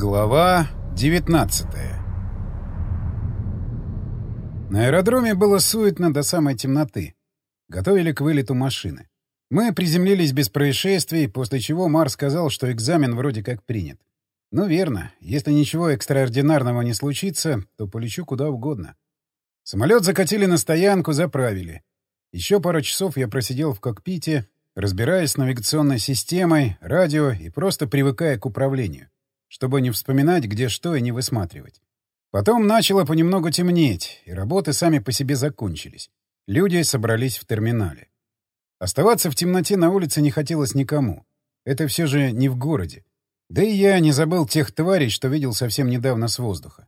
Глава 19 На аэродроме было суетно до самой темноты. Готовили к вылету машины. Мы приземлились без происшествий, после чего Мар сказал, что экзамен вроде как принят. Ну, верно. Если ничего экстраординарного не случится, то полечу куда угодно. Самолет закатили на стоянку, заправили. Еще пару часов я просидел в кокпите, разбираясь с навигационной системой, радио и просто привыкая к управлению чтобы не вспоминать, где что, и не высматривать. Потом начало понемногу темнеть, и работы сами по себе закончились. Люди собрались в терминале. Оставаться в темноте на улице не хотелось никому. Это все же не в городе. Да и я не забыл тех тварей, что видел совсем недавно с воздуха.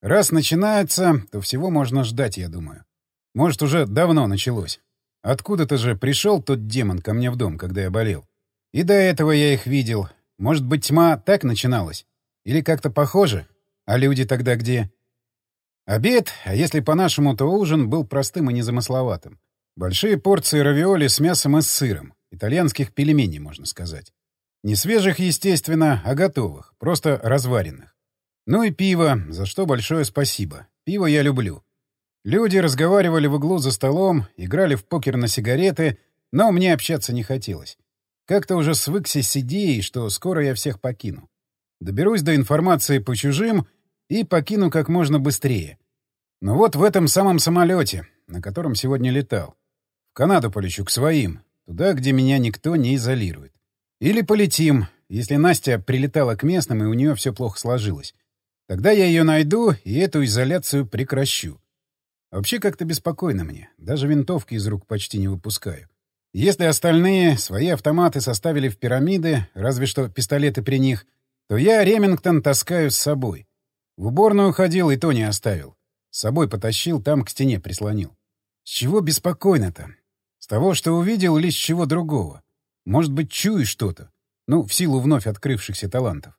Раз начинается, то всего можно ждать, я думаю. Может, уже давно началось. Откуда-то же пришел тот демон ко мне в дом, когда я болел. И до этого я их видел, может быть, тьма так начиналась? Или как-то похоже? А люди тогда где? Обед, а если по-нашему, то ужин, был простым и незамысловатым. Большие порции равиоли с мясом и с сыром. Итальянских пельменей, можно сказать. Не свежих, естественно, а готовых, просто разваренных. Ну и пиво, за что большое спасибо. Пиво я люблю. Люди разговаривали в углу за столом, играли в покер на сигареты, но мне общаться не хотелось. Как-то уже свыкся с идеей, что скоро я всех покину. Доберусь до информации по чужим и покину как можно быстрее. Но вот в этом самом самолете, на котором сегодня летал. В Канаду полечу к своим, туда, где меня никто не изолирует. Или полетим, если Настя прилетала к местным, и у нее все плохо сложилось. Тогда я ее найду и эту изоляцию прекращу. Вообще как-то беспокойно мне. Даже винтовки из рук почти не выпускаю. Если остальные свои автоматы составили в пирамиды, разве что пистолеты при них, то я Ремингтон таскаю с собой. В уборную ходил и то не оставил. С собой потащил, там к стене прислонил. С чего беспокойно-то? С того, что увидел, или с чего другого? Может быть, чую что-то? Ну, в силу вновь открывшихся талантов.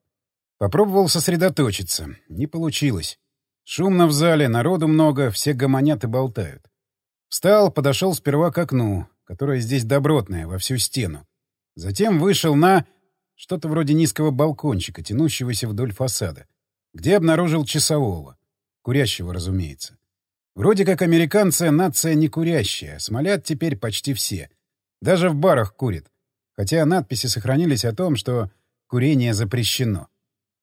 Попробовал сосредоточиться. Не получилось. Шумно в зале, народу много, все гомонят и болтают. Встал, подошел сперва к окну, которая здесь добротная, во всю стену. Затем вышел на что-то вроде низкого балкончика, тянущегося вдоль фасада, где обнаружил часового. Курящего, разумеется. Вроде как американцы нация не курящая, смолят теперь почти все. Даже в барах курят. Хотя надписи сохранились о том, что курение запрещено.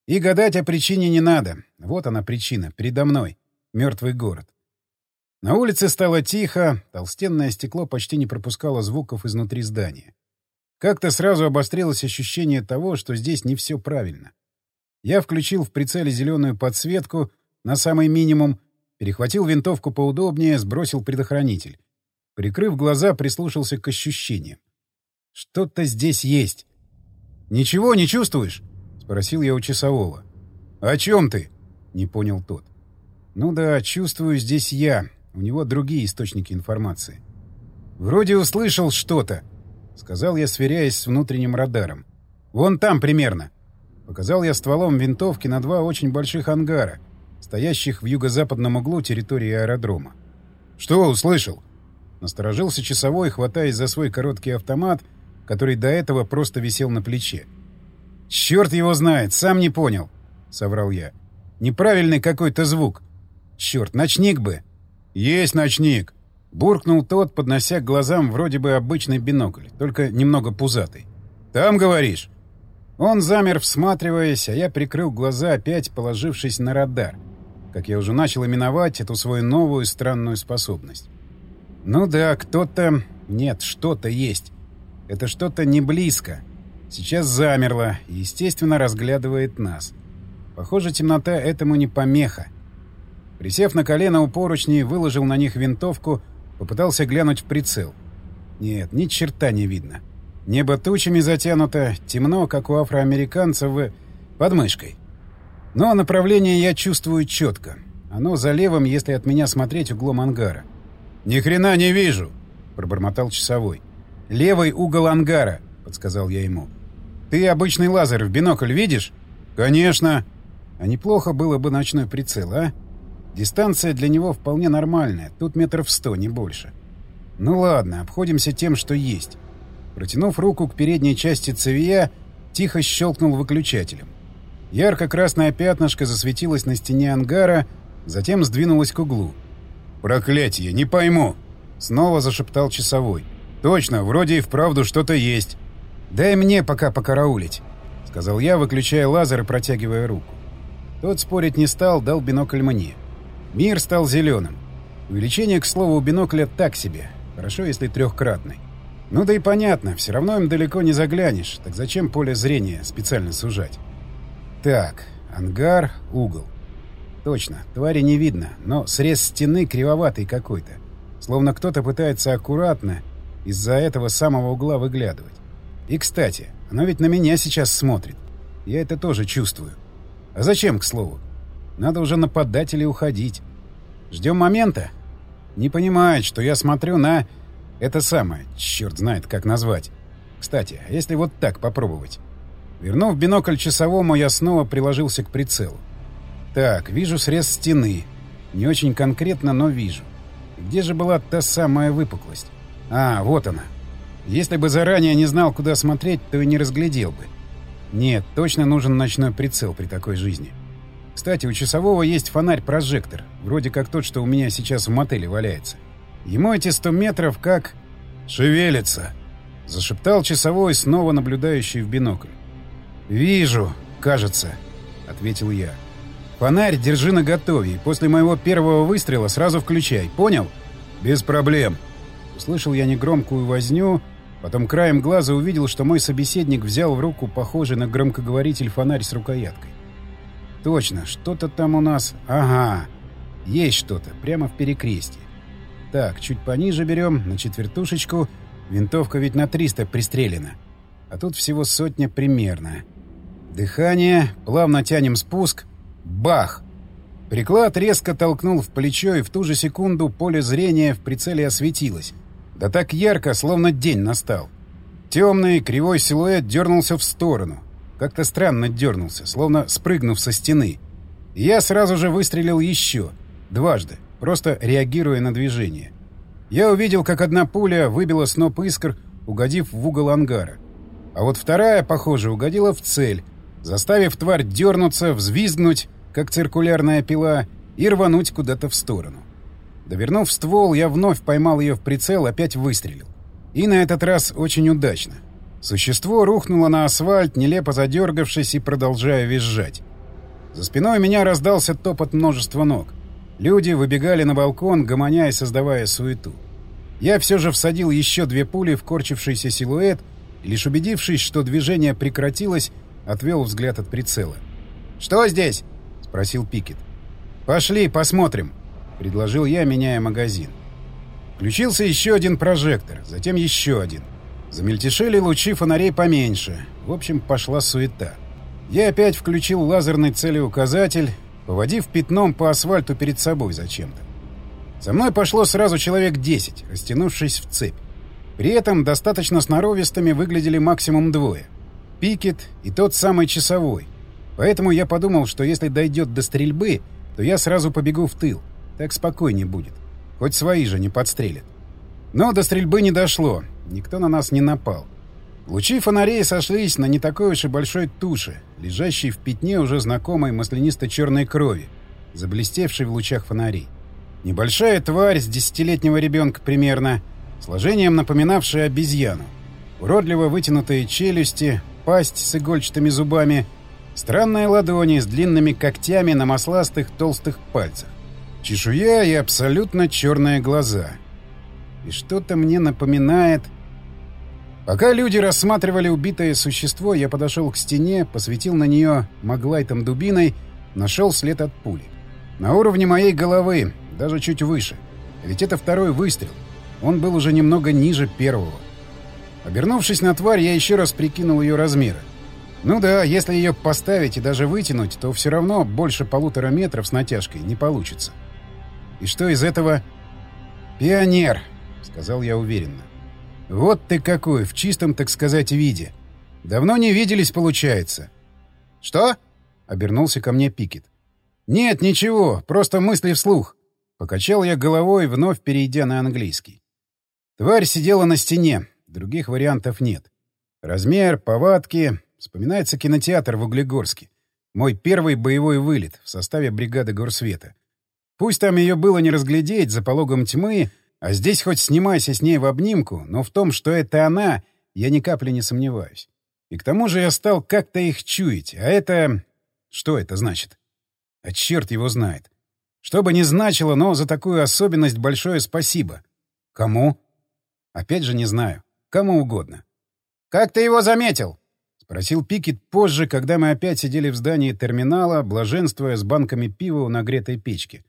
И гадать о причине не надо. Вот она причина, передо мной. Мертвый город. На улице стало тихо, толстенное стекло почти не пропускало звуков изнутри здания. Как-то сразу обострилось ощущение того, что здесь не все правильно. Я включил в прицеле зеленую подсветку на самый минимум, перехватил винтовку поудобнее, сбросил предохранитель. Прикрыв глаза, прислушался к ощущениям. Что-то здесь есть. «Ничего не чувствуешь?» — спросил я у часового. «О чем ты?» — не понял тот. «Ну да, чувствую здесь я, у него другие источники информации. «Вроде услышал что-то», — сказал я, сверяясь с внутренним радаром. «Вон там примерно». Показал я стволом винтовки на два очень больших ангара, стоящих в юго-западном углу территории аэродрома. «Что услышал?» Насторожился часовой, хватаясь за свой короткий автомат, который до этого просто висел на плече. «Черт его знает, сам не понял», — соврал я. «Неправильный какой-то звук. Черт, ночник бы!» «Есть ночник!» — буркнул тот, поднося к глазам вроде бы обычный бинокль, только немного пузатый. «Там, говоришь?» Он замер, всматриваясь, а я прикрыл глаза, опять положившись на радар, как я уже начал именовать эту свою новую странную способность. «Ну да, кто-то... Нет, что-то есть. Это что-то не близко. Сейчас замерло и, естественно, разглядывает нас. Похоже, темнота этому не помеха. Присев на колено у поручней, выложил на них винтовку, попытался глянуть в прицел. Нет, ни черта не видно. Небо тучами затянуто, темно, как у афроамериканцев, в... под мышкой. Но направление я чувствую четко. Оно за левым, если от меня смотреть углом ангара. «Ни хрена не вижу!» — пробормотал часовой. «Левый угол ангара», — подсказал я ему. «Ты обычный лазер в бинокль видишь?» «Конечно!» «А неплохо было бы ночной прицел, а?» Дистанция для него вполне нормальная, тут метров сто, не больше. Ну ладно, обходимся тем, что есть. Протянув руку к передней части цевья, тихо щелкнул выключателем. Ярко-красное пятнышко засветилось на стене ангара, затем сдвинулось к углу. «Проклятие, не пойму!» — снова зашептал часовой. «Точно, вроде и вправду что-то есть». «Дай мне пока покараулить», — сказал я, выключая лазер и протягивая руку. Тот спорить не стал, дал бинокль мне. Мир стал зеленым. Увеличение, к слову, бинокля так себе. Хорошо, если трехкратный. Ну да и понятно, все равно им далеко не заглянешь. Так зачем поле зрения специально сужать? Так, ангар, угол. Точно, твари не видно, но срез стены кривоватый какой-то. Словно кто-то пытается аккуратно из-за этого самого угла выглядывать. И, кстати, оно ведь на меня сейчас смотрит. Я это тоже чувствую. А зачем, к слову? Надо уже нападать или уходить. Ждем момента? Не понимает, что я смотрю на... Это самое, черт знает, как назвать. Кстати, а если вот так попробовать? Вернув бинокль часовому, я снова приложился к прицелу. Так, вижу срез стены. Не очень конкретно, но вижу. Где же была та самая выпуклость? А, вот она. Если бы заранее не знал, куда смотреть, то и не разглядел бы. Нет, точно нужен ночной прицел при такой жизни. Кстати, у часового есть фонарь-прожектор, вроде как тот, что у меня сейчас в мотеле валяется. Ему эти сто метров как... «Шевелится!» — зашептал часовой, снова наблюдающий в бинокль. «Вижу, кажется», — ответил я. «Фонарь держи наготове, и после моего первого выстрела сразу включай, понял?» «Без проблем». Услышал я негромкую возню, потом краем глаза увидел, что мой собеседник взял в руку похожий на громкоговоритель фонарь с рукояткой. Точно, что-то там у нас... Ага, есть что-то, прямо в перекрестье. Так, чуть пониже берем, на четвертушечку. Винтовка ведь на 300 пристрелена. А тут всего сотня примерно. Дыхание, плавно тянем спуск. Бах! Приклад резко толкнул в плечо, и в ту же секунду поле зрения в прицеле осветилось. Да так ярко, словно день настал. Темный, кривой силуэт дернулся в сторону. Как-то странно дернулся, словно спрыгнув со стены. Я сразу же выстрелил еще. Дважды, просто реагируя на движение. Я увидел, как одна пуля выбила сноп искр, угодив в угол ангара. А вот вторая, похоже, угодила в цель, заставив тварь дернуться, взвизгнуть, как циркулярная пила, и рвануть куда-то в сторону. Довернув ствол, я вновь поймал ее в прицел, опять выстрелил. И на этот раз очень удачно. Существо рухнуло на асфальт, нелепо задергавшись и продолжая визжать. За спиной меня раздался топот множества ног. Люди выбегали на балкон, гомоня и создавая суету. Я все же всадил еще две пули в корчившийся силуэт лишь убедившись, что движение прекратилось, отвел взгляд от прицела. «Что здесь?» — спросил Пикет. «Пошли, посмотрим», — предложил я, меняя магазин. Включился еще один прожектор, затем еще один — Замельтешили лучи фонарей поменьше. В общем, пошла суета. Я опять включил лазерный целеуказатель, поводив пятном по асфальту перед собой зачем-то. За мной пошло сразу человек 10, растянувшись в цепь. При этом достаточно сноровистыми выглядели максимум двое. Пикет и тот самый часовой. Поэтому я подумал, что если дойдет до стрельбы, то я сразу побегу в тыл. Так спокойнее будет. Хоть свои же не подстрелят. Но до стрельбы не дошло. Никто на нас не напал. Лучи фонарей сошлись на не такой уж и большой туше, лежащей в пятне уже знакомой маслянисто-черной крови, заблестевшей в лучах фонарей. Небольшая тварь с десятилетнего ребенка примерно, сложением напоминавшая обезьяну. Уродливо вытянутые челюсти, пасть с игольчатыми зубами, странные ладони с длинными когтями на масластых толстых пальцах. Чешуя и абсолютно черные глаза. И что-то мне напоминает Пока люди рассматривали убитое существо, я подошел к стене, посветил на нее маглайтом дубиной, нашел след от пули. На уровне моей головы, даже чуть выше. Ведь это второй выстрел. Он был уже немного ниже первого. Обернувшись на тварь, я еще раз прикинул ее размеры. Ну да, если ее поставить и даже вытянуть, то все равно больше полутора метров с натяжкой не получится. И что из этого? «Пионер», — сказал я уверенно. «Вот ты какой, в чистом, так сказать, виде. Давно не виделись, получается». «Что?» — обернулся ко мне Пикет. «Нет, ничего, просто мысли вслух». Покачал я головой, вновь перейдя на английский. Тварь сидела на стене, других вариантов нет. Размер, повадки... Вспоминается кинотеатр в Углегорске. Мой первый боевой вылет в составе бригады Горсвета. Пусть там ее было не разглядеть за пологом тьмы, а здесь хоть снимайся с ней в обнимку, но в том, что это она, я ни капли не сомневаюсь. И к тому же я стал как-то их чуять, а это... Что это значит? А черт его знает. Что бы ни значило, но за такую особенность большое спасибо. Кому? Опять же не знаю. Кому угодно. «Как ты его заметил?» — спросил Пикет позже, когда мы опять сидели в здании терминала, блаженствуя с банками пива у нагретой печки.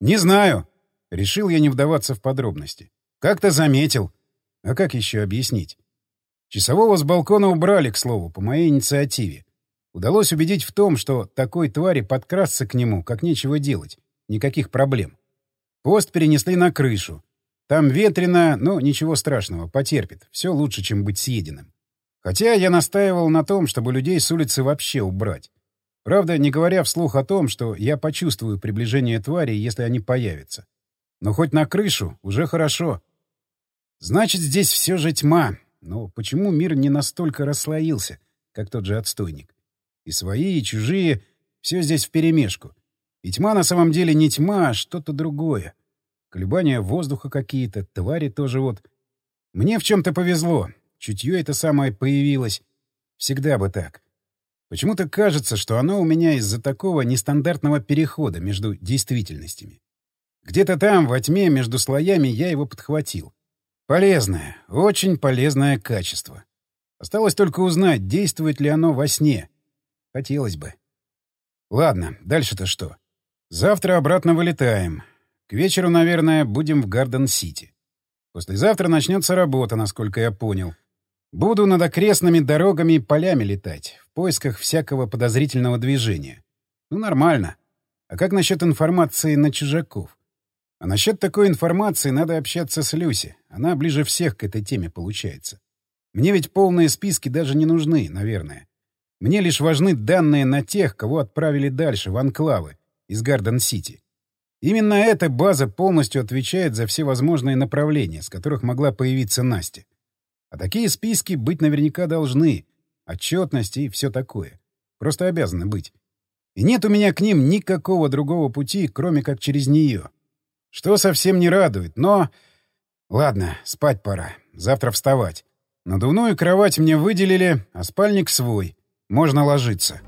«Не знаю», — решил я не вдаваться в подробности. «Как-то заметил. А как еще объяснить?» Часового с балкона убрали, к слову, по моей инициативе. Удалось убедить в том, что такой твари подкрасться к нему, как нечего делать. Никаких проблем. Пост перенесли на крышу. Там ветрено, но ничего страшного, потерпит. Все лучше, чем быть съеденным. Хотя я настаивал на том, чтобы людей с улицы вообще убрать. Правда, не говоря вслух о том, что я почувствую приближение твари, если они появятся. Но хоть на крышу уже хорошо. Значит, здесь все же тьма. Но почему мир не настолько расслоился, как тот же отстойник? И свои, и чужие — все здесь вперемешку. И тьма на самом деле не тьма, а что-то другое. Колебания воздуха какие-то, твари тоже вот. Мне в чем-то повезло. Чутье это самое появилось. Всегда бы так. Почему-то кажется, что оно у меня из-за такого нестандартного перехода между действительностями. Где-то там, во тьме, между слоями, я его подхватил. Полезное, очень полезное качество. Осталось только узнать, действует ли оно во сне. Хотелось бы. Ладно, дальше-то что? Завтра обратно вылетаем. К вечеру, наверное, будем в Гарден-Сити. Послезавтра начнется работа, насколько я понял. Буду над окрестными дорогами и полями летать, в поисках всякого подозрительного движения. Ну, нормально. А как насчет информации на чужаков? А насчет такой информации надо общаться с Люси. Она ближе всех к этой теме получается. Мне ведь полные списки даже не нужны, наверное. Мне лишь важны данные на тех, кого отправили дальше, в анклавы, из Гарден-Сити. Именно эта база полностью отвечает за все возможные направления, с которых могла появиться Настя. А такие списки быть наверняка должны. Отчетность и все такое. Просто обязаны быть. И нет у меня к ним никакого другого пути, кроме как через нее. Что совсем не радует, но... Ладно, спать пора. Завтра вставать. Надувную кровать мне выделили, а спальник свой. Можно ложиться.